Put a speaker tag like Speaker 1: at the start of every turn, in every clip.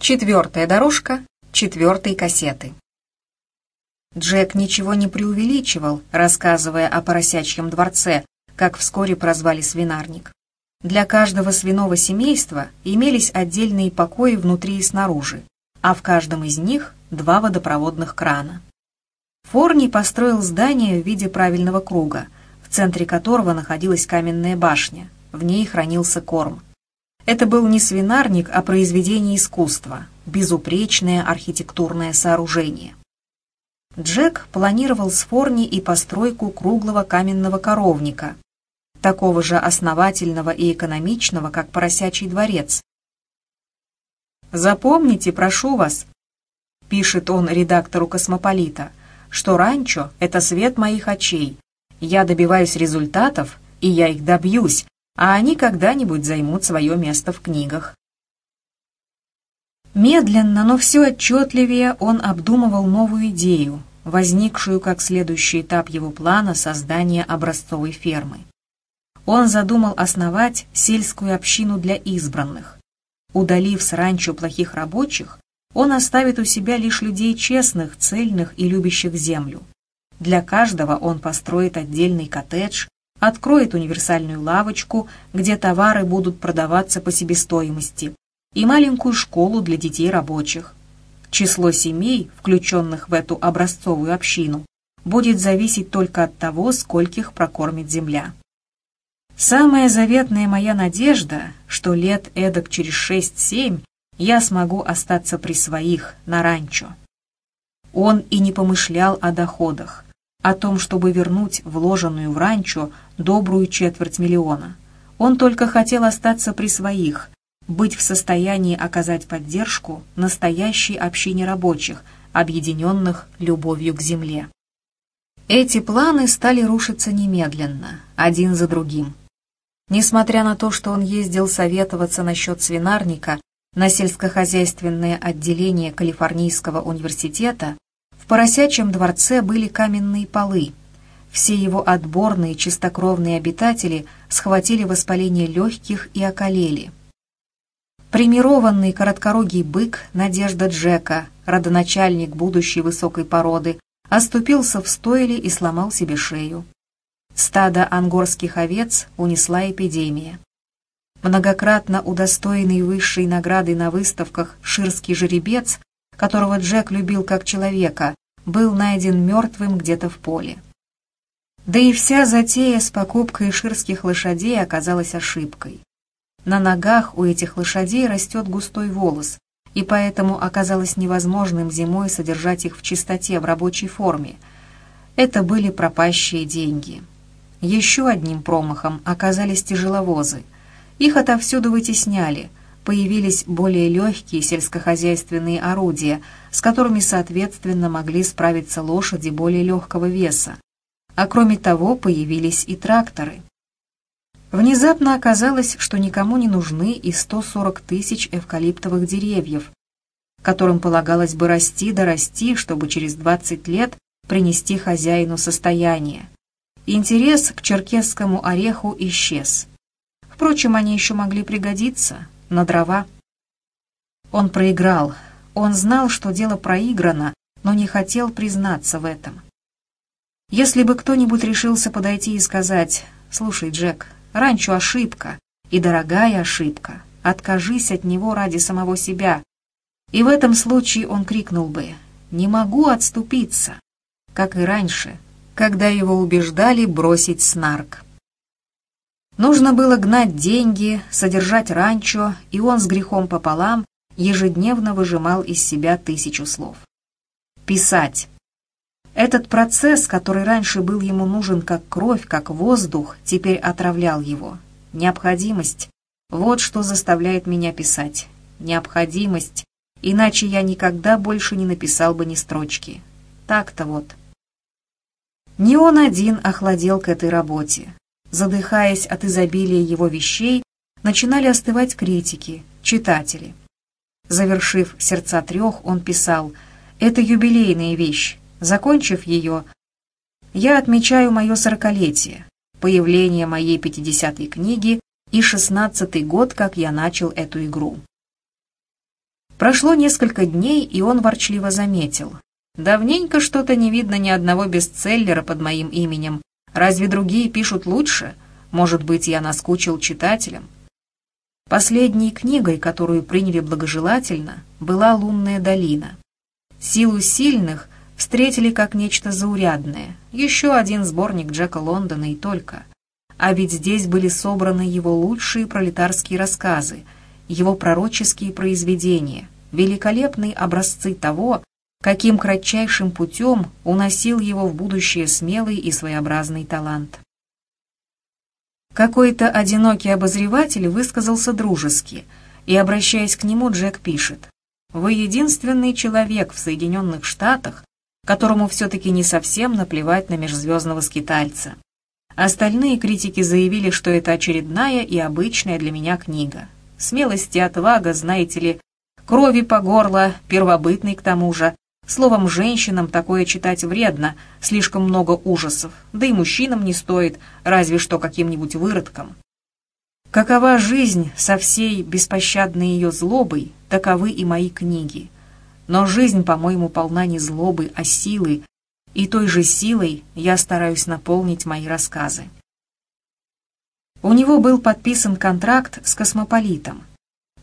Speaker 1: Четвертая дорожка четвертой кассеты. Джек ничего не преувеличивал, рассказывая о поросячьем дворце, как вскоре прозвали свинарник. Для каждого свиного семейства имелись отдельные покои внутри и снаружи, а в каждом из них два водопроводных крана. Форни построил здание в виде правильного круга, в центре которого находилась каменная башня, в ней хранился корм. Это был не свинарник, а произведение искусства, безупречное архитектурное сооружение. Джек планировал с Форни и постройку круглого каменного коровника, такого же основательного и экономичного, как поросячий дворец. «Запомните, прошу вас», — пишет он редактору «Космополита», что ранчо — это свет моих очей. Я добиваюсь результатов, и я их добьюсь, а они когда-нибудь займут свое место в книгах. Медленно, но все отчетливее он обдумывал новую идею, возникшую как следующий этап его плана создания образцовой фермы. Он задумал основать сельскую общину для избранных. Удалив с ранчо плохих рабочих, он оставит у себя лишь людей честных, цельных и любящих землю. Для каждого он построит отдельный коттедж, откроет универсальную лавочку, где товары будут продаваться по себестоимости, и маленькую школу для детей рабочих. Число семей, включенных в эту образцовую общину, будет зависеть только от того, скольких прокормит земля. Самая заветная моя надежда, что лет эдак через шесть-семь я смогу остаться при своих, на ранчо. Он и не помышлял о доходах, о том, чтобы вернуть вложенную в ранчо добрую четверть миллиона. Он только хотел остаться при своих, быть в состоянии оказать поддержку настоящей общине рабочих, объединенных любовью к земле. Эти планы стали рушиться немедленно, один за другим. Несмотря на то, что он ездил советоваться насчет свинарника на сельскохозяйственное отделение Калифорнийского университета, в поросячьем дворце были каменные полы. Все его отборные чистокровные обитатели схватили воспаление легких и околели – Примированный короткорогий бык Надежда Джека, родоначальник будущей высокой породы, оступился в стойле и сломал себе шею. Стадо ангорских овец унесла эпидемия. Многократно удостоенный высшей награды на выставках ширский жеребец, которого Джек любил как человека, был найден мертвым где-то в поле. Да и вся затея с покупкой ширских лошадей оказалась ошибкой. На ногах у этих лошадей растет густой волос, и поэтому оказалось невозможным зимой содержать их в чистоте в рабочей форме. Это были пропащие деньги. Еще одним промахом оказались тяжеловозы. Их отовсюду вытесняли, появились более легкие сельскохозяйственные орудия, с которыми, соответственно, могли справиться лошади более легкого веса. А кроме того, появились и тракторы. Внезапно оказалось, что никому не нужны и 140 тысяч эвкалиптовых деревьев, которым полагалось бы расти да расти, чтобы через 20 лет принести хозяину состояние. Интерес к черкесскому ореху исчез. Впрочем, они еще могли пригодиться на дрова. Он проиграл. Он знал, что дело проиграно, но не хотел признаться в этом. Если бы кто-нибудь решился подойти и сказать «Слушай, Джек, Ранчо ошибка, и дорогая ошибка. Откажись от него ради самого себя. И в этом случае он крикнул бы «Не могу отступиться», как и раньше, когда его убеждали бросить снарк. Нужно было гнать деньги, содержать ранчо, и он с грехом пополам ежедневно выжимал из себя тысячу слов. Писать. Этот процесс, который раньше был ему нужен как кровь, как воздух, теперь отравлял его. Необходимость. Вот что заставляет меня писать. Необходимость. Иначе я никогда больше не написал бы ни строчки. Так-то вот. Не он один охладел к этой работе. Задыхаясь от изобилия его вещей, начинали остывать критики, читатели. Завершив «Сердца трех», он писал «Это юбилейная вещь, Закончив ее, я отмечаю мое сорокалетие, появление моей пятидесятой книги и шестнадцатый год, как я начал эту игру. Прошло несколько дней, и он ворчливо заметил. «Давненько что-то не видно ни одного бестселлера под моим именем. Разве другие пишут лучше? Может быть, я наскучил читателям?» Последней книгой, которую приняли благожелательно, была «Лунная долина». «Силу сильных» встретили как нечто заурядное, еще один сборник Джека Лондона и только. А ведь здесь были собраны его лучшие пролетарские рассказы – его пророческие произведения, великолепные образцы того, каким кратчайшим путем уносил его в будущее смелый и своеобразный талант. Какой-то одинокий обозреватель высказался дружески, и, обращаясь к нему, Джек пишет, «Вы единственный человек в Соединенных Штатах, которому все-таки не совсем наплевать на межзвездного скитальца. Остальные критики заявили, что это очередная и обычная для меня книга. Смелость и отвага, знаете ли, крови по горло, первобытный к тому же. Словом, женщинам такое читать вредно, слишком много ужасов, да и мужчинам не стоит, разве что каким-нибудь выродкам. Какова жизнь со всей беспощадной ее злобой, таковы и мои книги. Но жизнь, по-моему, полна не злобы, а силы, и той же силой я стараюсь наполнить мои рассказы. У него был подписан контракт с «Космополитом»,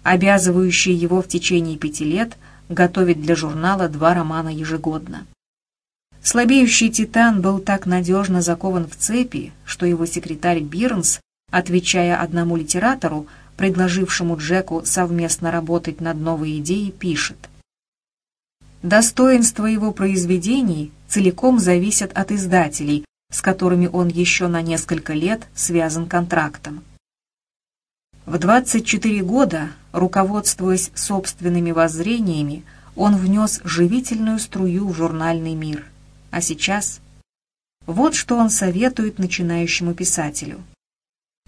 Speaker 1: обязывающий его в течение пяти лет готовить для журнала два романа ежегодно. Слабеющий «Титан» был так надежно закован в цепи, что его секретарь Бирнс, отвечая одному литератору, предложившему Джеку совместно работать над новой идеей, пишет. Достоинство его произведений целиком зависят от издателей, с которыми он еще на несколько лет связан контрактом. В 24 года, руководствуясь собственными воззрениями, он внес живительную струю в журнальный мир. А сейчас... Вот что он советует начинающему писателю.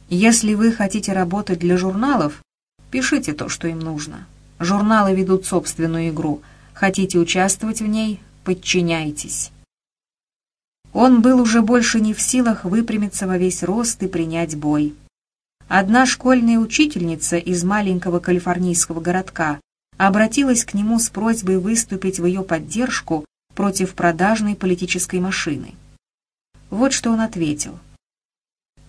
Speaker 1: Если вы хотите работать для журналов, пишите то, что им нужно. Журналы ведут собственную игру. Хотите участвовать в ней – подчиняйтесь. Он был уже больше не в силах выпрямиться во весь рост и принять бой. Одна школьная учительница из маленького калифорнийского городка обратилась к нему с просьбой выступить в ее поддержку против продажной политической машины. Вот что он ответил.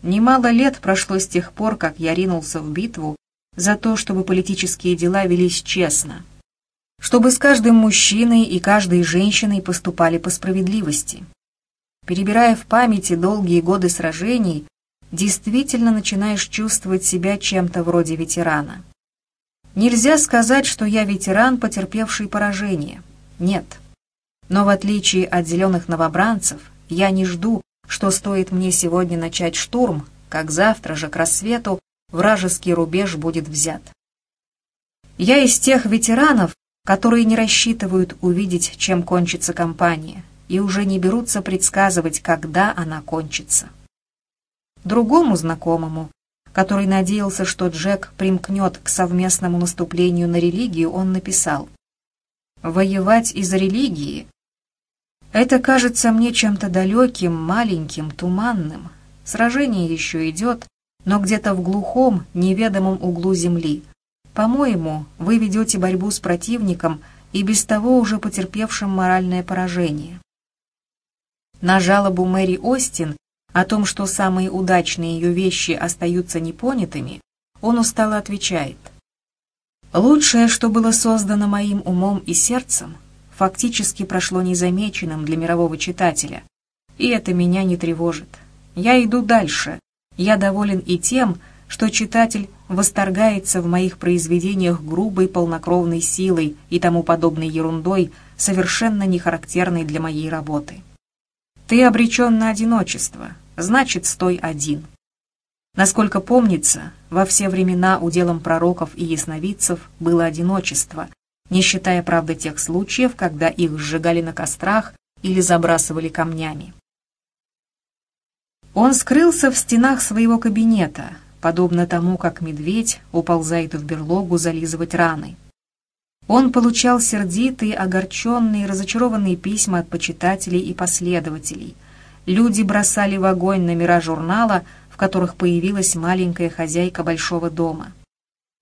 Speaker 1: «Немало лет прошло с тех пор, как я ринулся в битву за то, чтобы политические дела велись честно, чтобы с каждым мужчиной и каждой женщиной поступали по справедливости, Перебирая в памяти долгие годы сражений, действительно начинаешь чувствовать себя чем-то вроде ветерана. Нельзя сказать, что я ветеран, потерпевший поражение. Нет. Но в отличие от зеленых новобранцев, я не жду, что стоит мне сегодня начать штурм, как завтра же к рассвету вражеский рубеж будет взят. Я из тех ветеранов, которые не рассчитывают увидеть, чем кончится кампания, и уже не берутся предсказывать, когда она кончится. Другому знакомому, который надеялся, что Джек примкнет к совместному наступлению на религию, он написал «Воевать из-за религии — это кажется мне чем-то далеким, маленьким, туманным. Сражение еще идет, но где-то в глухом, неведомом углу земли. По-моему, вы ведете борьбу с противником и без того уже потерпевшим моральное поражение. На жалобу Мэри Остин о том, что самые удачные ее вещи остаются непонятыми, он устало отвечает. «Лучшее, что было создано моим умом и сердцем, фактически прошло незамеченным для мирового читателя, и это меня не тревожит. Я иду дальше. Я доволен и тем, что читатель восторгается в моих произведениях грубой полнокровной силой и тому подобной ерундой, совершенно не характерной для моей работы. Ты обречен на одиночество, значит, стой один. Насколько помнится, во все времена уделом пророков и ясновидцев было одиночество, не считая, правда, тех случаев, когда их сжигали на кострах или забрасывали камнями. Он скрылся в стенах своего кабинета, подобно тому, как медведь уползает в берлогу зализывать раны. Он получал сердитые, огорченные, разочарованные письма от почитателей и последователей. Люди бросали в огонь номера журнала, в которых появилась маленькая хозяйка большого дома.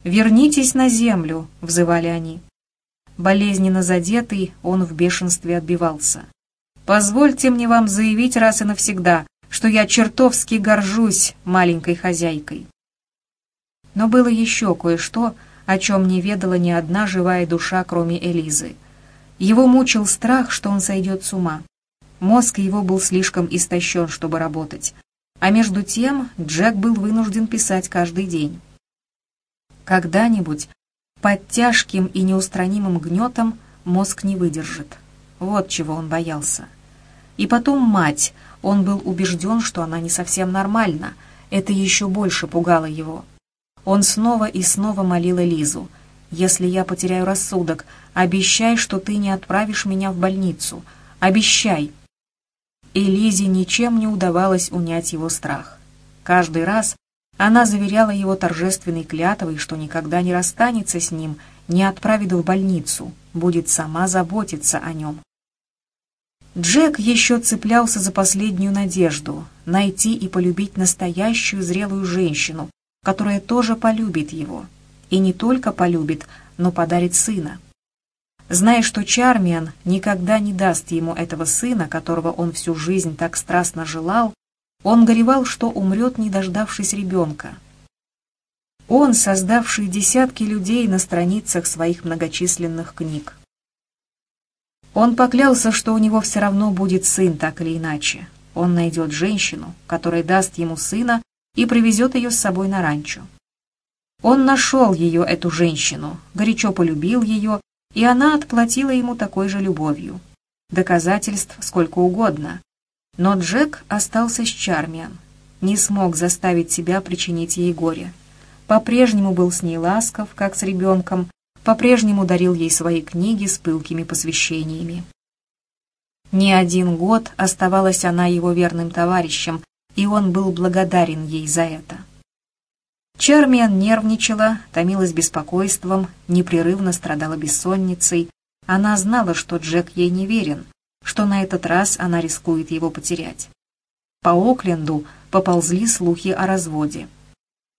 Speaker 1: «Вернитесь на землю», — взывали они. болезненно задетый, он в бешенстве отбивался. «Позвольте мне вам заявить раз и навсегда, что я чертовски горжусь маленькой хозяйкой». Но было еще кое-что, о чем не ведала ни одна живая душа, кроме Элизы. Его мучил страх, что он сойдет с ума. Мозг его был слишком истощен, чтобы работать. А между тем Джек был вынужден писать каждый день. Когда-нибудь под тяжким и неустранимым гнетом мозг не выдержит. Вот чего он боялся. И потом мать. Он был убежден, что она не совсем нормальна. Это еще больше пугало его. Он снова и снова молил Элизу. «Если я потеряю рассудок, обещай, что ты не отправишь меня в больницу. Обещай!» И Лизе ничем не удавалось унять его страх. Каждый раз она заверяла его торжественной клятвой, что никогда не расстанется с ним, не отправит в больницу, будет сама заботиться о нем. Джек еще цеплялся за последнюю надежду — найти и полюбить настоящую зрелую женщину, которая тоже полюбит его. И не только полюбит, но подарит сына. Зная, что Чармиан никогда не даст ему этого сына, которого он всю жизнь так страстно желал, он горевал, что умрет, не дождавшись ребенка. Он, создавший десятки людей на страницах своих многочисленных книг. Он поклялся, что у него все равно будет сын, так или иначе. Он найдет женщину, которая даст ему сына и привезет ее с собой на ранчо. Он нашел ее, эту женщину, горячо полюбил ее и она отплатила ему такой же любовью. Доказательств сколько угодно. Но Джек остался с Чармиан, не смог заставить себя причинить ей горе. По-прежнему был с ней ласков, как с ребенком, по-прежнему дарил ей свои книги с пылкими посвящениями. Не один год оставалась она его верным товарищем, и он был благодарен ей за это. Чармиан нервничала, томилась беспокойством, непрерывно страдала бессонницей. Она знала, что Джек ей не верен, что на этот раз она рискует его потерять. По Окленду поползли слухи о разводе.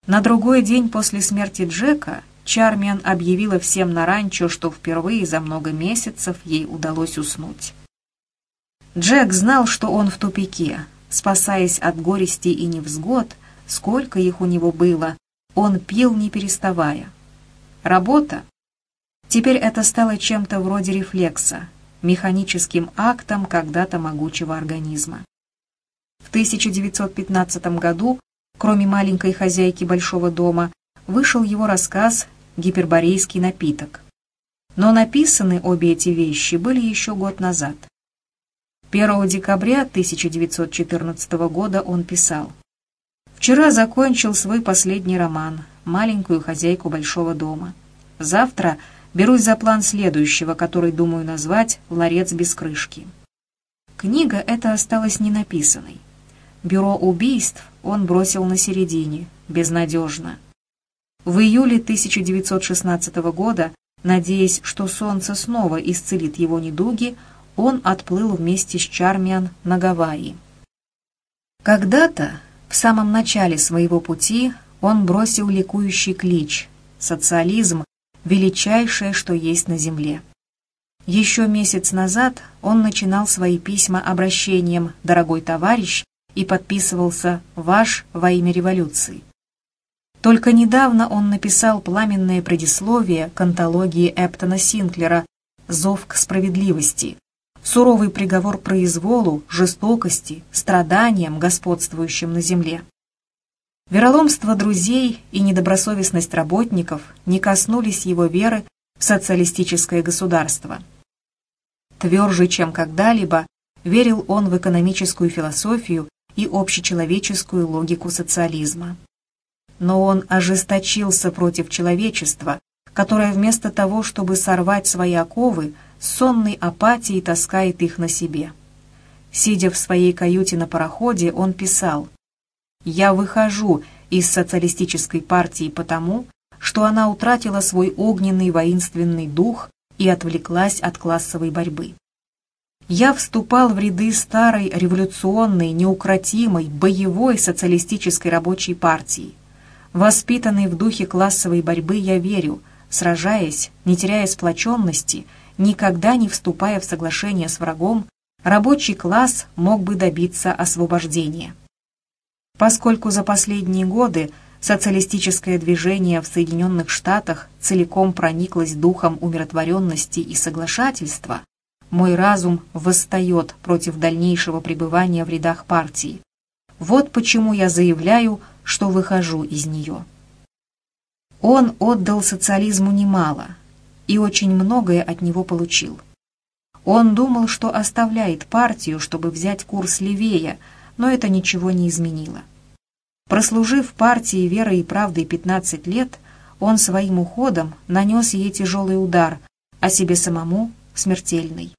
Speaker 1: На другой день после смерти Джека Чармиан объявила всем на ранчо, что впервые за много месяцев ей удалось уснуть. Джек знал, что он в тупике, спасаясь от горести и невзгод, сколько их у него было, он пил не переставая. Работа? Теперь это стало чем-то вроде рефлекса, механическим актом когда-то могучего организма. В 1915 году, кроме маленькой хозяйки большого дома, вышел его рассказ «Гиперборейский напиток». Но написаны обе эти вещи были еще год назад. 1 декабря 1914 года он писал Вчера закончил свой последний роман «Маленькую хозяйку большого дома». Завтра берусь за план следующего, который думаю назвать «Ларец без крышки». Книга эта осталась ненаписанной. Бюро убийств он бросил на середине, безнадежно. В июле 1916 года, надеясь, что солнце снова исцелит его недуги, он отплыл вместе с Чармиан на Гавайи. Когда-то в самом начале своего пути он бросил ликующий клич «Социализм – величайшее, что есть на земле». Еще месяц назад он начинал свои письма обращением «Дорогой товарищ» и подписывался «Ваш во имя революции». Только недавно он написал пламенное предисловие к антологии Эптона Синклера «Зов к справедливости», суровый приговор произволу, жестокости, страданиям, господствующим на земле. Вероломство друзей и недобросовестность работников не коснулись его веры в социалистическое государство. Тверже, чем когда-либо, верил он в экономическую философию и общечеловеческую логику социализма. Но он ожесточился против человечества, которое вместо того, чтобы сорвать свои оковы, сонной апатией таскает их на себе. Сидя в своей каюте на пароходе, он писал «Я выхожу из социалистической партии потому, что она утратила свой огненный воинственный дух и отвлеклась от классовой борьбы. Я вступал в ряды старой революционной, неукротимой, боевой социалистической рабочей партии. Воспитанный в духе классовой борьбы, я верю, сражаясь, не теряя сплоченности, никогда не вступая в соглашение с врагом, рабочий класс мог бы добиться освобождения. Поскольку за последние годы социалистическое движение в Соединенных Штатах целиком прониклось духом умиротворенности и соглашательства, мой разум восстает против дальнейшего пребывания в рядах партии. Вот почему я заявляю, что выхожу из нее. Он отдал социализму немало и очень многое от него получил. Он думал, что оставляет партию, чтобы взять курс левее, но это ничего не изменило. Прослужив партии верой и правдой 15 лет, он своим уходом нанес ей тяжелый удар, а себе самому смертельный.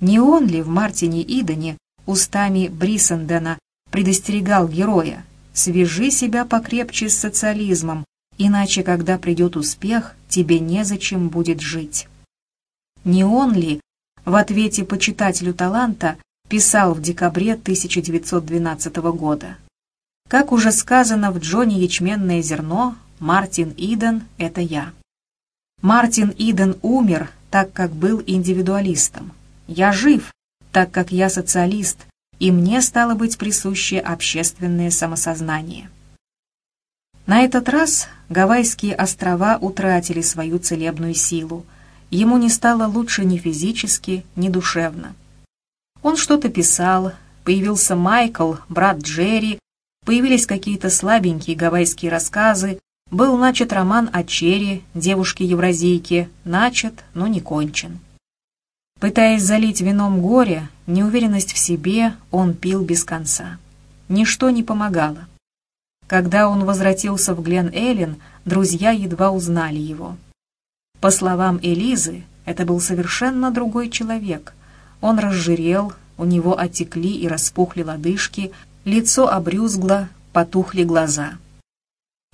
Speaker 1: Не он ли в Мартине Идоне устами Брисендена предостерегал героя «Свяжи себя покрепче с социализмом, иначе, когда придет успех, тебе незачем будет жить». Не он ли в ответе почитателю таланта писал в декабре 1912 года «Как уже сказано в Джоне Ячменное зерно, Мартин Иден — это я». Мартин Иден умер, так как был индивидуалистом. Я жив, так как я социалист, и мне стало быть присуще общественное самосознание. На этот раз Гавайские острова утратили свою целебную силу. Ему не стало лучше ни физически, ни душевно. Он что-то писал, появился Майкл, брат Джерри, появились какие-то слабенькие гавайские рассказы, был начат роман о Черри, девушке-евразийке, начат, но не кончен. Пытаясь залить вином горе, неуверенность в себе, он пил без конца. Ничто не помогало. Когда он возвратился в Глен-Эллен, друзья едва узнали его. По словам Элизы, это был совершенно другой человек. Он разжирел, у него отекли и распухли лодыжки, лицо обрюзгло, потухли глаза.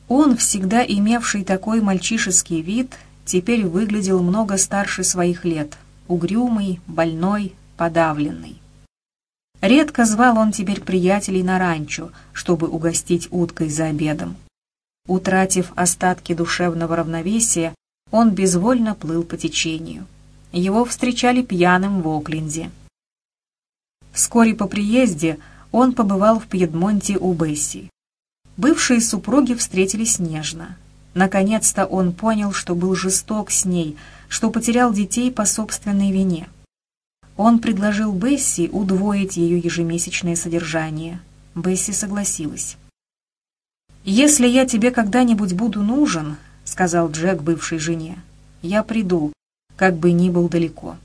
Speaker 1: Он, всегда имевший такой мальчишеский вид, теперь выглядел много старше своих лет, угрюмый, больной, подавленный. Редко звал он теперь приятелей на ранчо, чтобы угостить уткой за обедом. Утратив остатки душевного равновесия, он безвольно плыл по течению. Его встречали пьяным в Окленде. Вскоре по приезде он побывал в Пьедмонте у Бесси. Бывшие супруги встретились нежно. Наконец-то он понял, что был жесток с ней, что потерял детей по собственной вине. Он предложил Бесси удвоить ее ежемесячное содержание. Бесси согласилась. «Если я тебе когда-нибудь буду нужен», — сказал Джек бывшей жене, — «я приду, как бы ни был далеко».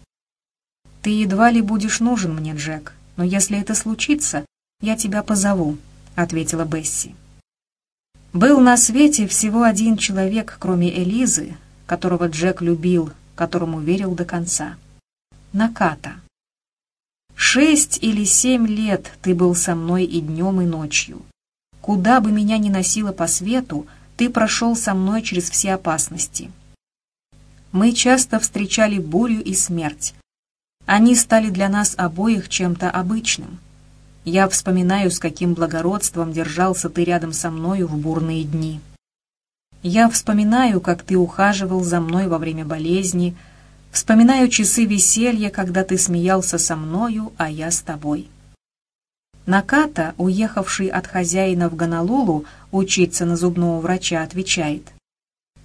Speaker 1: «Ты едва ли будешь нужен мне, Джек, но если это случится, я тебя позову», — ответила Бесси. Был на свете всего один человек, кроме Элизы, которого Джек любил, которому верил до конца. Наката. Шесть или семь лет ты был со мной и днем, и ночью. Куда бы меня ни носило по свету, ты прошел со мной через все опасности. Мы часто встречали бурю и смерть. Они стали для нас обоих чем-то обычным. Я вспоминаю, с каким благородством держался ты рядом со мною в бурные дни. Я вспоминаю, как ты ухаживал за мной во время болезни, вспоминаю часы веселья, когда ты смеялся со мною, а я с тобой. Наката, уехавший от хозяина в Гонолулу учиться на зубного врача, отвечает.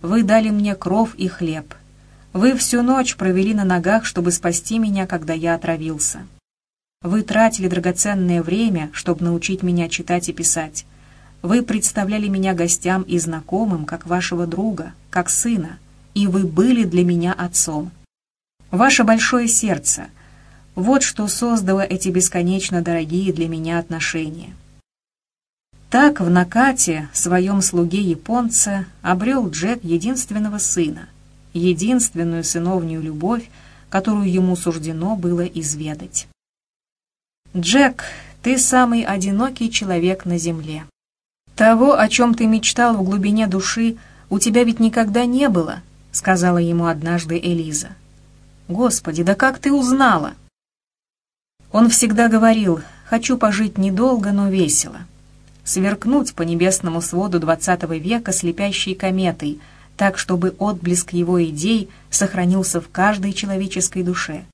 Speaker 1: «Вы дали мне кров и хлеб. Вы всю ночь провели на ногах, чтобы спасти меня, когда я отравился. Вы тратили драгоценное время, чтобы научить меня читать и писать. Вы представляли меня гостям и знакомым, как вашего друга, как сына, и вы были для меня отцом. Ваше большое сердце — вот что создало эти бесконечно дорогие для меня отношения. Так в Накате, своем слуге японца, обрел Джек единственного сына, единственную сыновнюю любовь, которую ему суждено было изведать. «Джек, ты самый одинокий человек на земле. «Того, о чем ты мечтал в глубине души, у тебя ведь никогда не было», — сказала ему однажды Элиза. «Господи, да как ты узнала?» Он всегда говорил, «Хочу пожить недолго, но весело». Сверкнуть по небесному своду двадцатого века слепящей кометой, так чтобы отблеск его идей сохранился в каждой человеческой душе.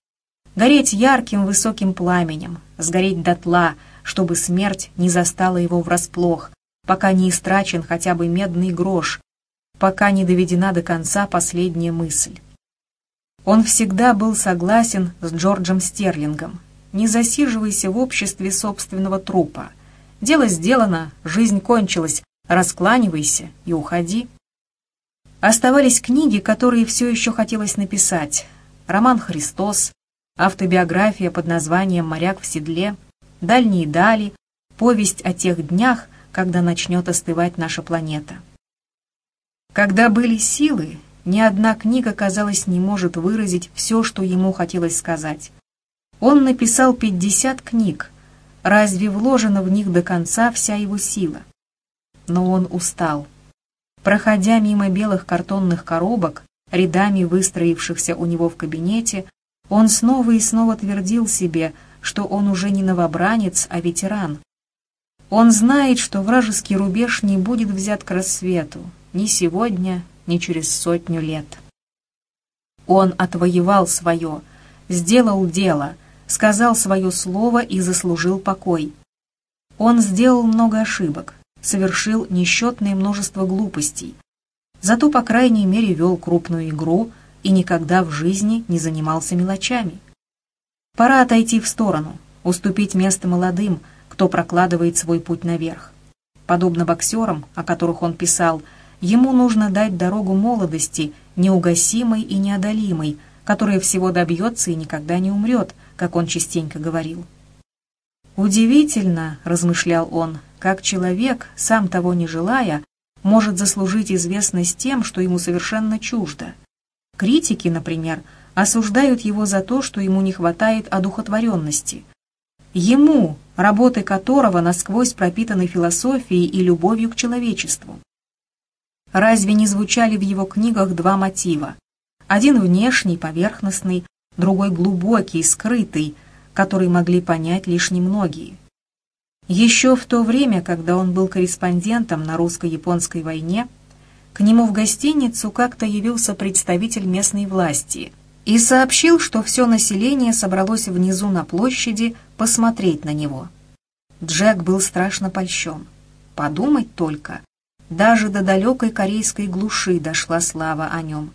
Speaker 1: Гореть ярким высоким пламенем, сгореть дотла, чтобы смерть не застала его врасплох, пока не истрачен хотя бы медный грош, пока не доведена до конца последняя мысль. Он всегда был согласен с Джорджем Стерлингом. Не засиживайся в обществе собственного трупа. Дело сделано, жизнь кончилась, раскланивайся и уходи. Оставались книги, которые все еще хотелось написать. Роман «Христос», автобиография под названием «Моряк в седле», «Дальние дали», повесть о тех днях, когда начнет остывать наша планета. Когда были силы, ни одна книга, казалось, не может выразить все, что ему хотелось сказать. Он написал 50 книг. Разве вложена в них до конца вся его сила? Но он устал. Проходя мимо белых картонных коробок, рядами выстроившихся у него в кабинете, он снова и снова твердил себе, что он уже не новобранец, а ветеран. Он знает, что вражеский рубеж не будет взят к рассвету, ни сегодня, ни через сотню лет. Он отвоевал свое, сделал дело, сказал свое слово и заслужил покой. Он сделал много ошибок, совершил несчетное множество глупостей, зато, по крайней мере, вел крупную игру и никогда в жизни не занимался мелочами. Пора отойти в сторону, уступить место молодым, кто прокладывает свой путь наверх. Подобно боксерам, о которых он писал, ему нужно дать дорогу молодости, неугасимой и неодолимой, которая всего добьется и никогда не умрет, как он частенько говорил. «Удивительно», — размышлял он, — «как человек, сам того не желая, может заслужить известность тем, что ему совершенно чуждо. Критики, например, осуждают его за то, что ему не хватает одухотворенности. Ему, работы которого насквозь пропитаны философией и любовью к человечеству. Разве не звучали в его книгах два мотива? Один внешний, поверхностный, другой глубокий, скрытый, который могли понять лишь немногие. Еще в то время, когда он был корреспондентом на русско-японской войне, к нему в гостиницу как-то явился представитель местной власти и сообщил, что все население собралось внизу на площади посмотреть на него. Джек был страшно польщен. Подумать только, даже до далекой корейской глуши дошла слава о нем.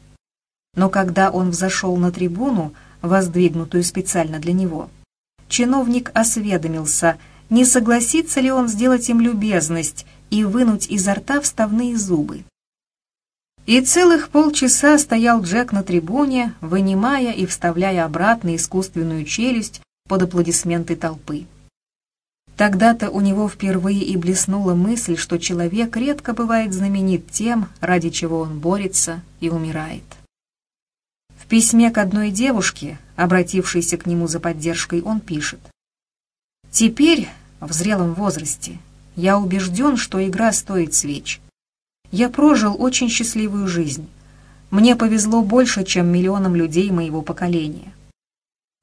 Speaker 1: Но когда он взошел на трибуну, воздвигнутую специально для него, чиновник осведомился, не согласится ли он сделать им любезность и вынуть изо рта вставные зубы. И целых полчаса стоял Джек на трибуне, вынимая и вставляя обратно искусственную челюсть под аплодисменты толпы. Тогда-то у него впервые и блеснула мысль, что человек редко бывает знаменит тем, ради чего он борется и умирает. В письме к одной девушке, обратившейся к нему за поддержкой, он пишет. «Теперь, в зрелом возрасте, я убежден, что игра стоит свеч. Я прожил очень счастливую жизнь. Мне повезло больше, чем миллионам людей моего поколения.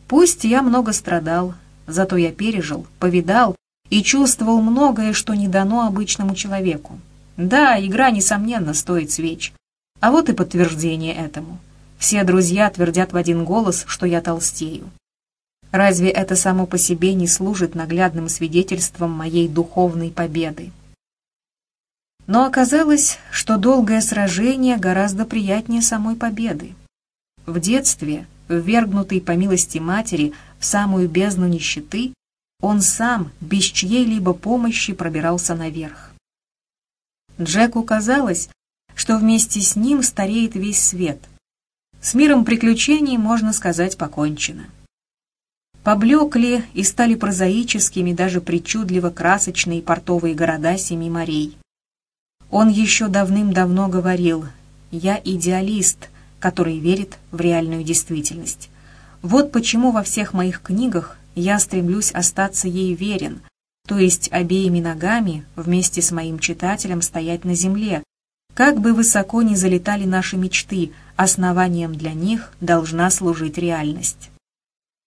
Speaker 1: Пусть я много страдал, зато я пережил, повидал и чувствовал многое, что не дано обычному человеку. Да, игра, несомненно, стоит свеч. А вот и подтверждение этому. Все друзья твердят в один голос, что я толстею. Разве это само по себе не служит наглядным свидетельством моей духовной победы? Но оказалось, что долгое сражение гораздо приятнее самой победы. В детстве, ввергнутый по милости матери в самую бездну нищеты, он сам, без чьей-либо помощи, пробирался наверх. Джеку казалось, что вместе с ним стареет весь свет. С миром приключений, можно сказать, покончено. Поблекли и стали прозаическими даже причудливо красочные портовые города Семи морей. Он еще давным-давно говорил «Я идеалист, который верит в реальную действительность». Вот почему во всех моих книгах я стремлюсь остаться ей верен, то есть обеими ногами вместе с моим читателем стоять на земле. Как бы высоко ни залетали наши мечты, основанием для них должна служить реальность.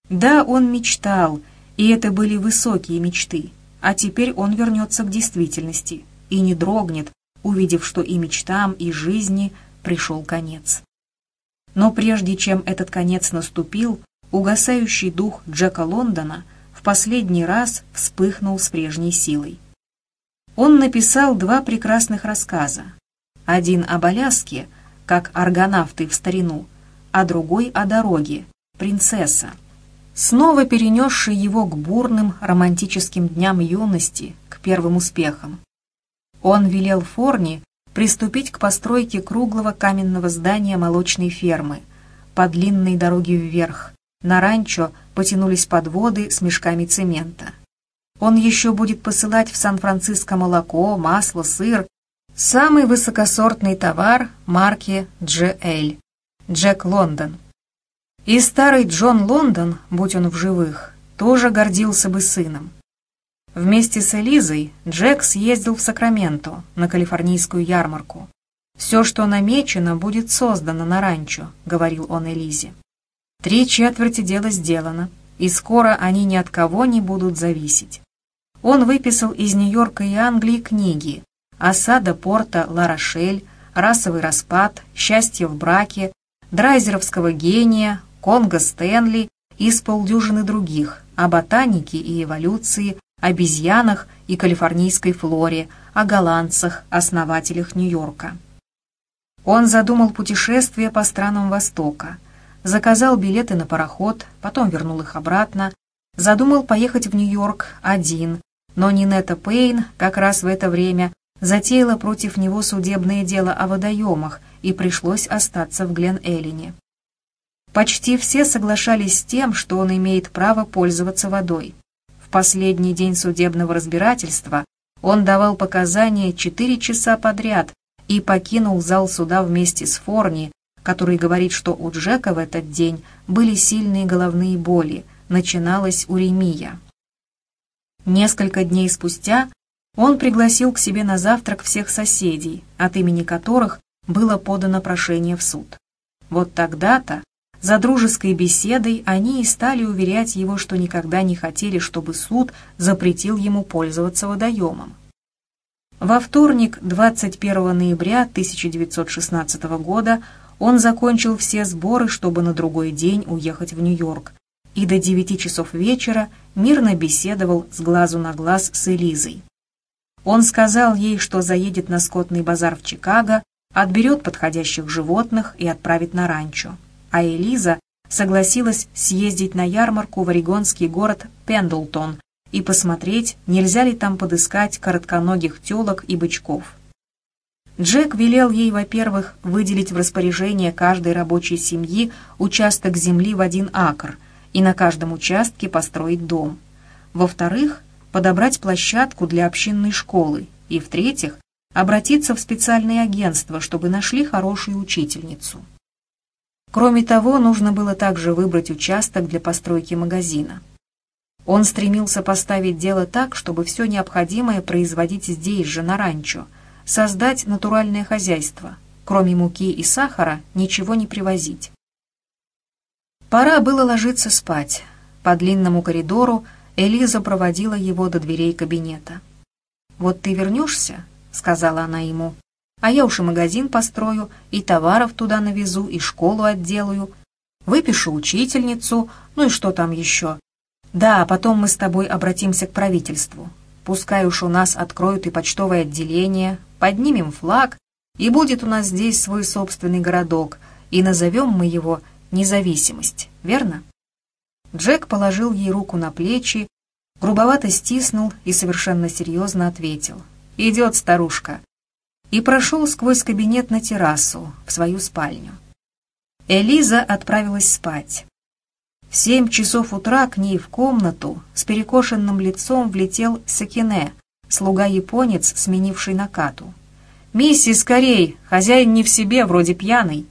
Speaker 1: Да, он мечтал, и это были высокие мечты, а теперь он вернется к действительности и не дрогнет, увидев, что и мечтам, и жизни пришел конец. Но прежде чем этот конец наступил, угасающий дух Джека Лондона в последний раз вспыхнул с прежней силой. Он написал два прекрасных рассказа. Один об Аляске, как аргонавты в старину, а другой о дороге, принцесса, снова перенесший его к бурным романтическим дням юности, к первым успехам. Он велел Форни приступить к постройке круглого каменного здания молочной фермы. По длинной дороге вверх, на ранчо потянулись подводы с мешками цемента. Он еще будет посылать в Сан-Франциско молоко, масло, сыр, самый высокосортный товар марки GL, Джек Лондон. И старый Джон Лондон, будь он в живых, тоже гордился бы сыном. Вместе с Элизой Джек съездил в Сакраменто, на калифорнийскую ярмарку. «Все, что намечено, будет создано на ранчо», — говорил он Элизе. «Три четверти дела сделано, и скоро они ни от кого не будут зависеть». Он выписал из Нью-Йорка и Англии книги «Осада порта Ларошель», «Расовый распад», «Счастье в браке», «Драйзеровского гения», «Конго Стэнли» и с полдюжины других о ботанике и эволюции, обезьянах и калифорнийской флоре, о голландцах, основателях Нью-Йорка. Он задумал путешествие по странам Востока, заказал билеты на пароход, потом вернул их обратно, задумал поехать в Нью-Йорк один, но Нинетта Пейн как раз в это время затеяла против него судебное дело о водоемах и пришлось остаться в Глен-Эллине. Почти все соглашались с тем, что он имеет право пользоваться водой последний день судебного разбирательства он давал показания четыре часа подряд и покинул зал суда вместе с Форни, который говорит, что у Джека в этот день были сильные головные боли, начиналась уремия. Несколько дней спустя он пригласил к себе на завтрак всех соседей, от имени которых было подано прошение в суд. Вот тогда-то за дружеской беседой они и стали уверять его, что никогда не хотели, чтобы суд запретил ему пользоваться водоемом. Во вторник, 21 ноября 1916 года, он закончил все сборы, чтобы на другой день уехать в Нью-Йорк, и до 9 часов вечера мирно беседовал с глазу на глаз с Элизой. Он сказал ей, что заедет на скотный базар в Чикаго, отберет подходящих животных и отправит на ранчо а Элиза согласилась съездить на ярмарку в орегонский город Пендлтон и посмотреть, нельзя ли там подыскать коротконогих телок и бычков. Джек велел ей, во-первых, выделить в распоряжение каждой рабочей семьи участок земли в один акр и на каждом участке построить дом. Во-вторых, подобрать площадку для общинной школы. И, в-третьих, обратиться в специальное агентство, чтобы нашли хорошую учительницу. Кроме того, нужно было также выбрать участок для постройки магазина. Он стремился поставить дело так, чтобы все необходимое производить здесь же, на ранчо, создать натуральное хозяйство, кроме муки и сахара ничего не привозить. Пора было ложиться спать. По длинному коридору Элиза проводила его до дверей кабинета. «Вот ты вернешься?» — сказала она ему а я уж и магазин построю, и товаров туда навезу, и школу отделаю. Выпишу учительницу, ну и что там еще. Да, а потом мы с тобой обратимся к правительству. Пускай уж у нас откроют и почтовое отделение, поднимем флаг, и будет у нас здесь свой собственный городок, и назовем мы его «Независимость», верно?» Джек положил ей руку на плечи, грубовато стиснул и совершенно серьезно ответил. «Идет старушка и прошел сквозь кабинет на террасу, в свою спальню. Элиза отправилась спать. В семь часов утра к ней в комнату с перекошенным лицом влетел Сакине, слуга-японец, сменивший накату. «Миссис, скорей! Хозяин не в себе, вроде пьяный!»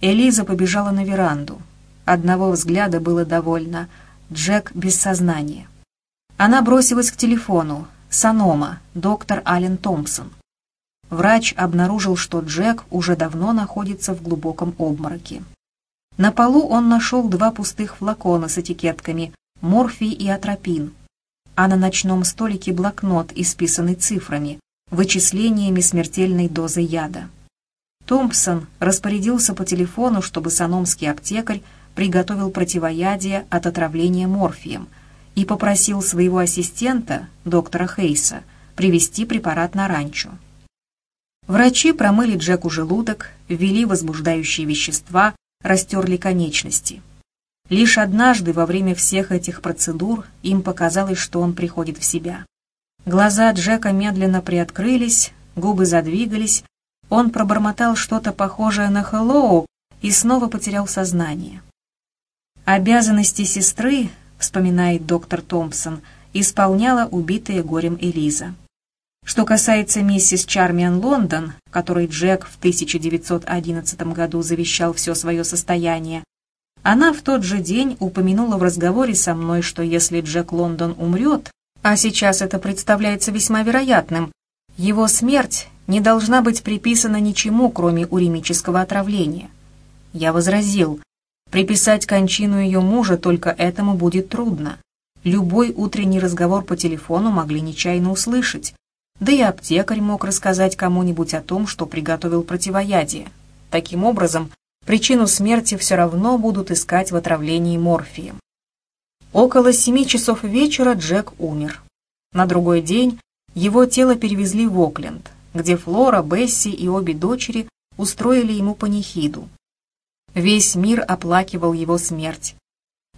Speaker 1: Элиза побежала на веранду. Одного взгляда было довольно. Джек без сознания. Она бросилась к телефону. Санома, доктор Ален Томпсон. Врач обнаружил, что Джек уже давно находится в глубоком обмороке. На полу он нашел два пустых флакона с этикетками «Морфий» и «Атропин», а на ночном столике блокнот, исписанный цифрами, вычислениями смертельной дозы яда. Томпсон распорядился по телефону, чтобы саномский аптекарь приготовил противоядие от отравления морфием и попросил своего ассистента, доктора Хейса, привезти препарат на ранчо. Врачи промыли Джеку желудок, ввели возбуждающие вещества, растерли конечности. Лишь однажды во время всех этих процедур им показалось, что он приходит в себя. Глаза Джека медленно приоткрылись, губы задвигались, он пробормотал что-то похожее на «hello» и снова потерял сознание. Обязанности сестры, вспоминает доктор Томпсон, исполняла убитая горем Элиза. Что касается миссис Чармиан Лондон, которой Джек в 1911 году завещал все свое состояние, она в тот же день упомянула в разговоре со мной, что если Джек Лондон умрет, а сейчас это представляется весьма вероятным, его смерть не должна быть приписана ничему, кроме уремического отравления. Я возразил, приписать кончину ее мужа только этому будет трудно. Любой утренний разговор по телефону могли нечаянно услышать, да и аптекарь мог рассказать кому-нибудь о том, что приготовил противоядие. Таким образом, причину смерти все равно будут искать в отравлении морфием. Около семи часов вечера Джек умер. На другой день его тело перевезли в Окленд, где Флора, Бесси и обе дочери устроили ему панихиду. Весь мир оплакивал его смерть.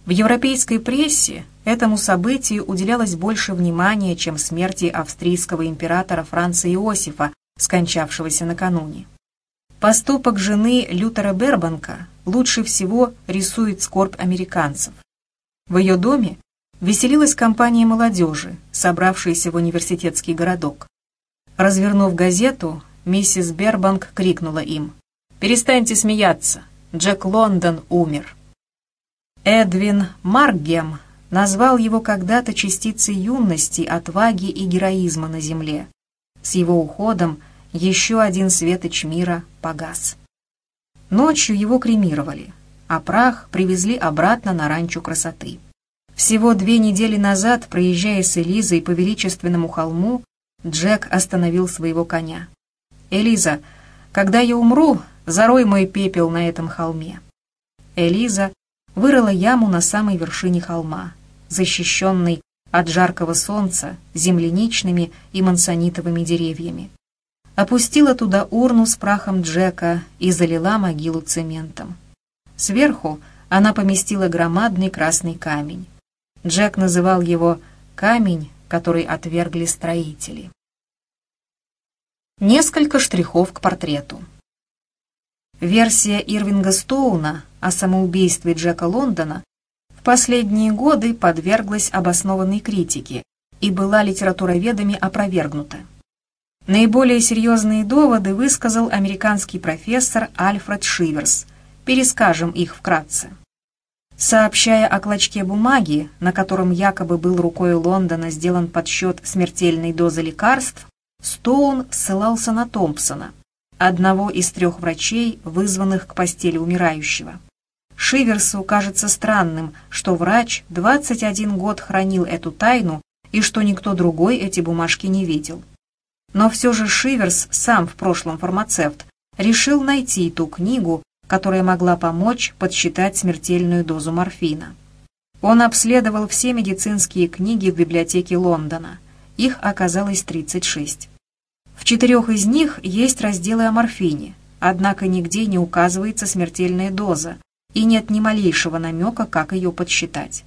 Speaker 1: В европейской прессе этому событию уделялось больше внимания, чем смерти австрийского императора Франца Иосифа, скончавшегося накануне. Поступок жены Лютера Бербанка лучше всего рисует скорбь американцев. В ее доме веселилась компания молодежи, собравшаяся в университетский городок. Развернув газету, миссис Бербанк крикнула им «Перестаньте смеяться! Джек Лондон умер!» Эдвин Маргем назвал его когда-то частицей юности, отваги и героизма на земле. С его уходом еще один светоч мира погас. Ночью его кремировали, а прах привезли обратно на ранчо красоты. Всего две недели назад, проезжая с Элизой по величественному холму, Джек остановил своего коня. «Элиза, когда я умру, зарой мой пепел на этом холме». Элиза вырыла яму на самой вершине холма, защищенной от жаркого солнца земляничными и мансонитовыми деревьями. Опустила туда урну с прахом Джека и залила могилу цементом. Сверху она поместила громадный красный камень. Джек называл его «камень, который отвергли строители». Несколько штрихов к портрету. Версия Ирвинга Стоуна о самоубийстве Джека Лондона в последние годы подверглась обоснованной критике и была литературоведами опровергнута. Наиболее серьезные доводы высказал американский профессор Альфред Шиверс. Перескажем их вкратце. Сообщая о клочке бумаги, на котором якобы был рукой Лондона сделан подсчет смертельной дозы лекарств, Стоун ссылался на Томпсона, одного из трех врачей, вызванных к постели умирающего. Шиверсу кажется странным, что врач 21 год хранил эту тайну и что никто другой эти бумажки не видел. Но все же Шиверс, сам в прошлом фармацевт, решил найти ту книгу, которая могла помочь подсчитать смертельную дозу морфина. Он обследовал все медицинские книги в библиотеке Лондона. Их оказалось 36. В четырех из них есть разделы о морфине, однако нигде не указывается смертельная доза, и нет ни малейшего намека, как ее подсчитать.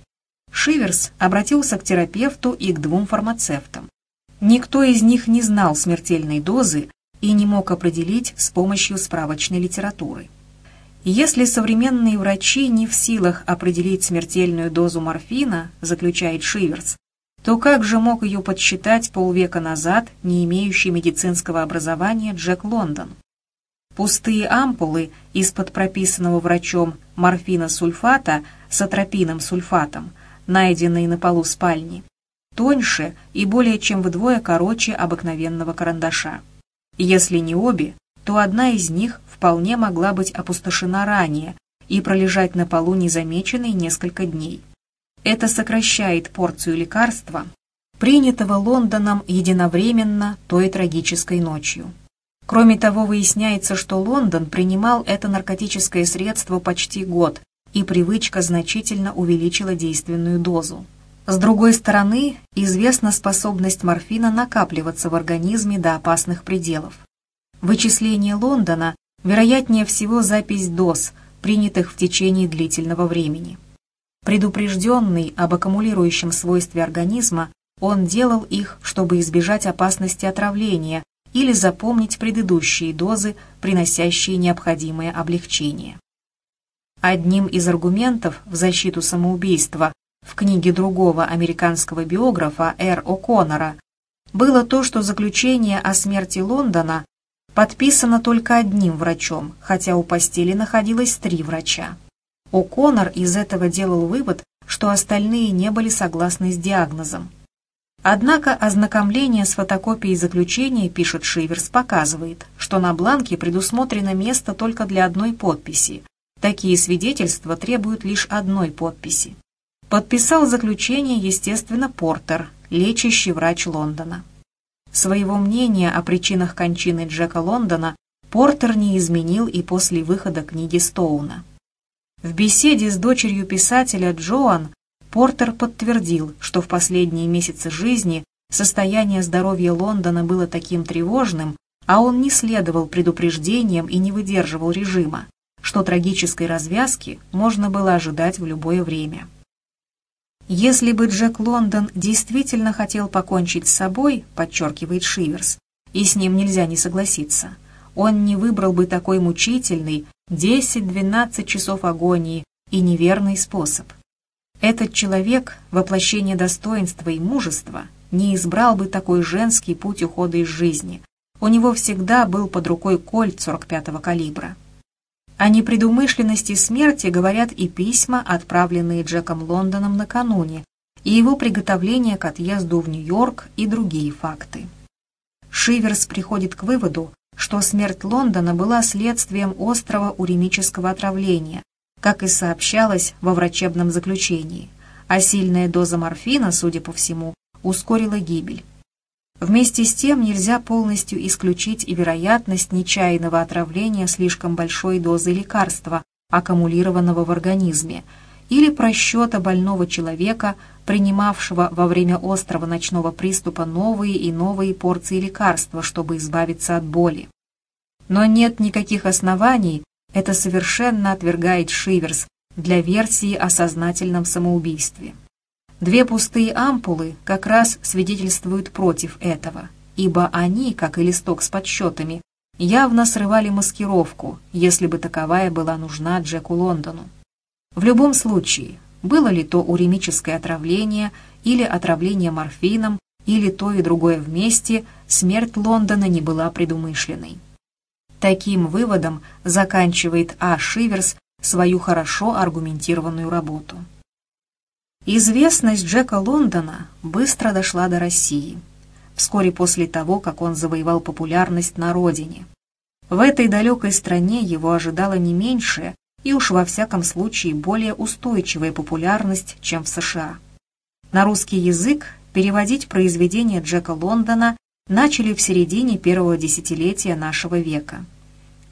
Speaker 1: Шиверс обратился к терапевту и к двум фармацевтам. Никто из них не знал смертельной дозы и не мог определить с помощью справочной литературы. Если современные врачи не в силах определить смертельную дозу морфина, заключает Шиверс, то как же мог ее подсчитать полвека назад не имеющий медицинского образования Джек Лондон? Пустые ампулы из-под прописанного врачом морфина сульфата с атропином сульфатом, найденные на полу спальни, тоньше и более чем вдвое короче обыкновенного карандаша. Если не обе, то одна из них вполне могла быть опустошена ранее и пролежать на полу незамеченной несколько дней. Это сокращает порцию лекарства, принятого Лондоном единовременно той трагической ночью. Кроме того, выясняется, что Лондон принимал это наркотическое средство почти год, и привычка значительно увеличила действенную дозу. С другой стороны, известна способность морфина накапливаться в организме до опасных пределов. Вычисление Лондона, вероятнее всего, запись доз, принятых в течение длительного времени. Предупрежденный об аккумулирующем свойстве организма, он делал их, чтобы избежать опасности отравления или запомнить предыдущие дозы, приносящие необходимое облегчение. Одним из аргументов в защиту самоубийства в книге другого американского биографа Р. О'Коннора было то, что заключение о смерти Лондона подписано только одним врачом, хотя у постели находилось три врача. О'Коннор из этого делал вывод, что остальные не были согласны с диагнозом. Однако ознакомление с фотокопией заключения, пишет Шиверс, показывает, что на бланке предусмотрено место только для одной подписи. Такие свидетельства требуют лишь одной подписи. Подписал заключение, естественно, Портер, лечащий врач Лондона. Своего мнения о причинах кончины Джека Лондона Портер не изменил и после выхода книги Стоуна. В беседе с дочерью писателя Джоан Портер подтвердил, что в последние месяцы жизни состояние здоровья Лондона было таким тревожным, а он не следовал предупреждениям и не выдерживал режима, что трагической развязки можно было ожидать в любое время. Если бы Джек Лондон действительно хотел покончить с собой, подчеркивает Шиверс, и с ним нельзя не согласиться, он не выбрал бы такой мучительный 10-12 часов агонии и неверный способ – этот человек, воплощение достоинства и мужества, не избрал бы такой женский путь ухода из жизни. У него всегда был под рукой кольт 45-го калибра. О непредумышленности смерти говорят и письма, отправленные Джеком Лондоном накануне, и его приготовление к отъезду в Нью-Йорк и другие факты. Шиверс приходит к выводу, что смерть Лондона была следствием острого уремического отравления, как и сообщалось во врачебном заключении, а сильная доза морфина, судя по всему, ускорила гибель. Вместе с тем нельзя полностью исключить и вероятность нечаянного отравления слишком большой дозы лекарства, аккумулированного в организме, или просчета больного человека, принимавшего во время острого ночного приступа новые и новые порции лекарства, чтобы избавиться от боли. Но нет никаких оснований это совершенно отвергает Шиверс для версии о сознательном самоубийстве. Две пустые ампулы как раз свидетельствуют против этого, ибо они, как и листок с подсчетами, явно срывали маскировку, если бы таковая была нужна Джеку Лондону. В любом случае, было ли то уремическое отравление или отравление морфином, или то и другое вместе, смерть Лондона не была предумышленной. Таким выводом заканчивает А. Шиверс свою хорошо аргументированную работу. Известность Джека Лондона быстро дошла до России, вскоре после того, как он завоевал популярность на родине. В этой далекой стране его ожидала не меньшая и уж во всяком случае более устойчивая популярность, чем в США. На русский язык переводить произведения Джека Лондона начали в середине первого десятилетия нашего века.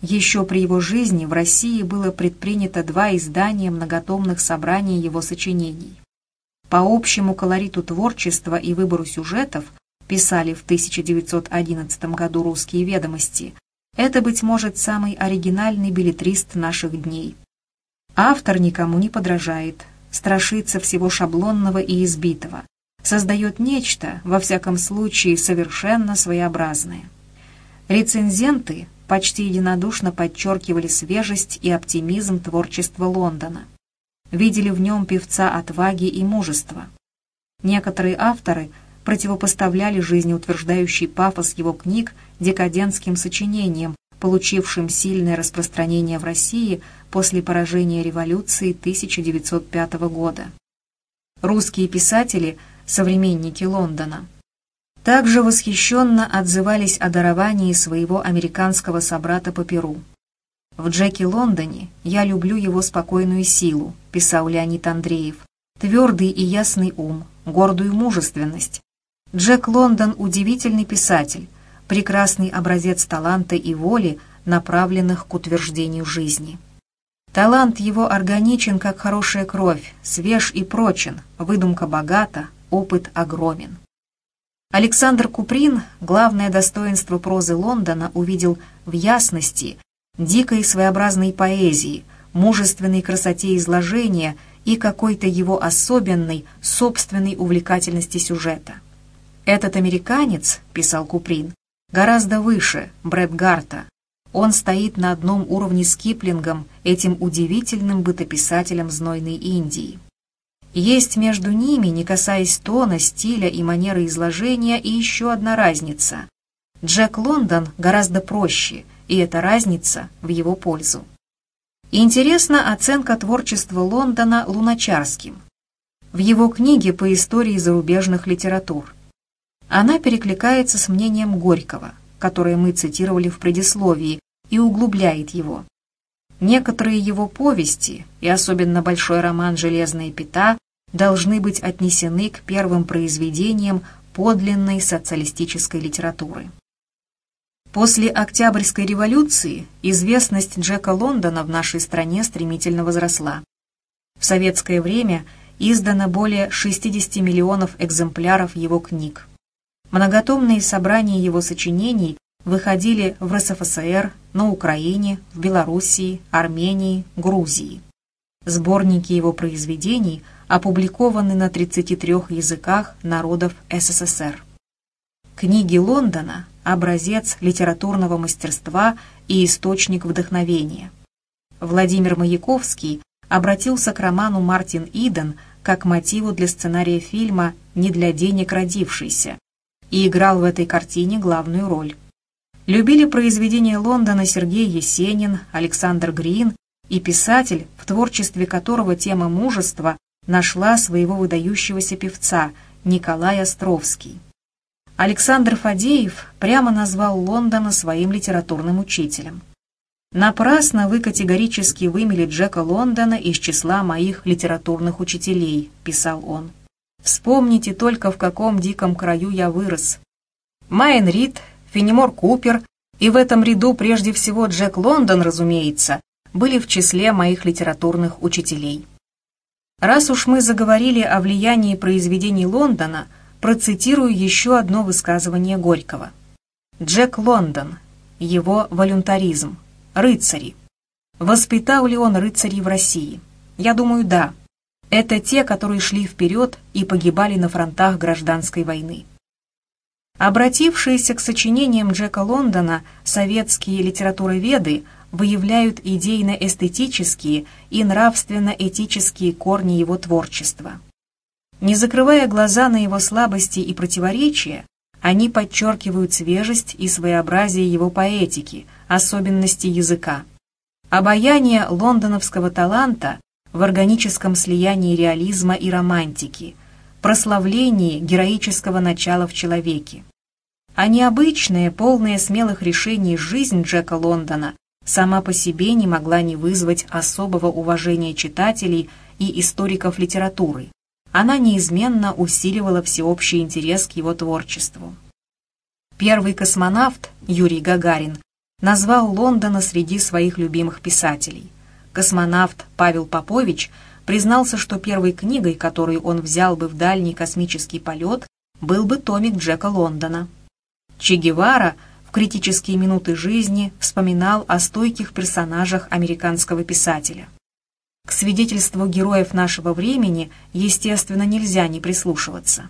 Speaker 1: Еще при его жизни в России было предпринято два издания многотомных собраний его сочинений. По общему колориту творчества и выбору сюжетов писали в 1911 году «Русские ведомости», это, быть может, самый оригинальный билетрист наших дней. Автор никому не подражает, страшится всего шаблонного и избитого, создает нечто, во всяком случае, совершенно своеобразное. Рецензенты почти единодушно подчеркивали свежесть и оптимизм творчества Лондона. Видели в нем певца отваги и мужества. Некоторые авторы противопоставляли жизнеутверждающий пафос его книг декадентским сочинениям, получившим сильное распространение в России после поражения революции 1905 года. Русские писатели, современники Лондона, также восхищенно отзывались о даровании своего американского собрата по Перу. «В Джеке Лондоне я люблю его спокойную силу», — писал Леонид Андреев, «твердый и ясный ум, гордую мужественность. Джек Лондон — удивительный писатель, прекрасный образец таланта и воли, направленных к утверждению жизни. Талант его органичен, как хорошая кровь, свеж и прочен, выдумка богата, опыт огромен. Александр Куприн главное достоинство прозы Лондона увидел в ясности, дикой своеобразной поэзии, мужественной красоте изложения и какой-то его особенной, собственной увлекательности сюжета. «Этот американец», — писал Куприн, — «гораздо выше Брэд Гарта. Он стоит на одном уровне с Киплингом, этим удивительным бытописателем знойной Индии». Есть между ними, не касаясь тона, стиля и манеры изложения, и еще одна разница. Джек Лондон гораздо проще, и эта разница в его пользу. Интересна оценка творчества Лондона Луначарским. В его книге по истории зарубежных литератур. Она перекликается с мнением Горького, которое мы цитировали в предисловии, и углубляет его. Некоторые его повести, и особенно большой роман «Железная пята», должны быть отнесены к первым произведениям подлинной социалистической литературы. После Октябрьской революции известность Джека Лондона в нашей стране стремительно возросла. В советское время издано более 60 миллионов экземпляров его книг. Многотомные собрания его сочинений выходили в РСФСР, на Украине, в Белоруссии, Армении, Грузии. Сборники его произведений опубликованы на 33 языках народов СССР. Книги Лондона – образец литературного мастерства и источник вдохновения. Владимир Маяковский обратился к роману «Мартин Иден» как мотиву для сценария фильма «Не для денег родившийся» и играл в этой картине главную роль. Любили произведения Лондона Сергей Есенин, Александр Грин и писатель, в творчестве которого тема мужества нашла своего выдающегося певца Николай Островский. Александр Фадеев прямо назвал Лондона своим литературным учителем. «Напрасно вы категорически вымели Джека Лондона из числа моих литературных учителей», — писал он. «Вспомните только, в каком диком краю я вырос. Майн Рид Фенемор Купер и в этом ряду прежде всего Джек Лондон, разумеется, были в числе моих литературных учителей. Раз уж мы заговорили о влиянии произведений Лондона, процитирую еще одно высказывание Горького. Джек Лондон, его волюнтаризм, рыцари. Воспитал ли он рыцарей в России? Я думаю, да. Это те, которые шли вперед и погибали на фронтах гражданской войны. Обратившиеся к сочинениям Джека Лондона советские литературоведы выявляют идейно-эстетические и нравственно-этические корни его творчества. Не закрывая глаза на его слабости и противоречия, они подчеркивают свежесть и своеобразие его поэтики, особенности языка. Обаяние лондоновского таланта в органическом слиянии реализма и романтики, прославлении героического начала в человеке а необычная, полная смелых решений жизнь Джека Лондона сама по себе не могла не вызвать особого уважения читателей и историков литературы. Она неизменно усиливала всеобщий интерес к его творчеству. Первый космонавт, Юрий Гагарин, назвал Лондона среди своих любимых писателей. Космонавт Павел Попович признался, что первой книгой, которую он взял бы в дальний космический полет, был бы томик Джека Лондона. Че Гевара в критические минуты жизни вспоминал о стойких персонажах американского писателя. К свидетельству героев нашего времени, естественно, нельзя не прислушиваться.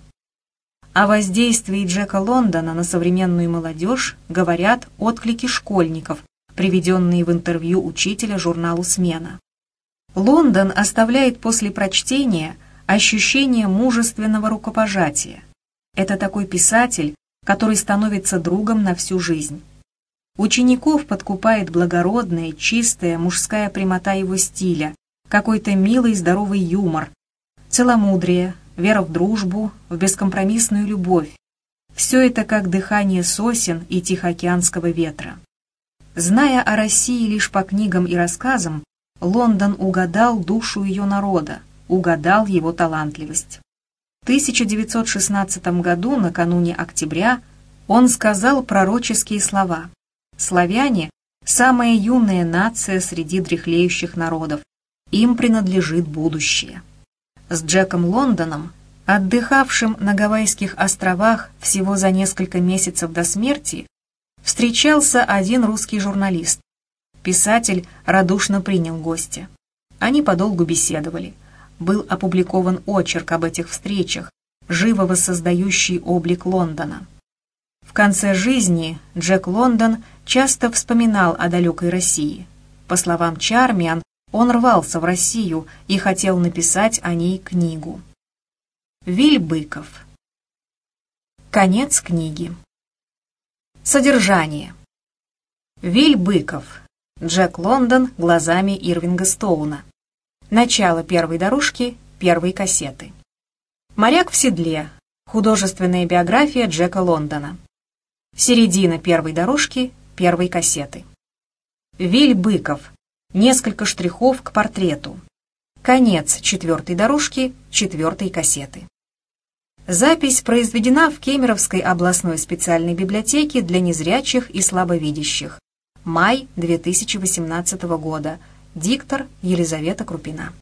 Speaker 1: О воздействии Джека Лондона на современную молодежь говорят отклики школьников, приведенные в интервью учителя журналу «Смена». Лондон оставляет после прочтения ощущение мужественного рукопожатия. Это такой писатель, который становится другом на всю жизнь. Учеников подкупает благородная, чистая мужская прямота его стиля, какой-то милый здоровый юмор, целомудрие, вера в дружбу, в бескомпромиссную любовь. Все это как дыхание сосен и тихоокеанского ветра. Зная о России лишь по книгам и рассказам, Лондон угадал душу ее народа, угадал его талантливость. В 1916 году, накануне октября, он сказал пророческие слова. «Славяне – самая юная нация среди дряхлеющих народов. Им принадлежит будущее». С Джеком Лондоном, отдыхавшим на Гавайских островах всего за несколько месяцев до смерти, встречался один русский журналист. Писатель радушно принял гостя. Они подолгу беседовали. Был опубликован очерк об этих встречах, живо воссоздающий облик Лондона. В конце жизни Джек Лондон часто вспоминал о далекой России. По словам Чармиан, он рвался в Россию и хотел написать о ней книгу. Виль Быков Конец книги Содержание Виль Быков Джек Лондон глазами Ирвинга Стоуна Начало первой дорожки первой кассеты Моряк в седле Художественная биография Джека Лондона Середина первой дорожки первой кассеты. Виль Быков. Несколько штрихов к портрету. Конец четвертой дорожки четвертой кассеты. Запись произведена в Кемеровской областной специальной библиотеке для незрячих и слабовидящих. Май 2018 года. Диктор Елизавета Крупина.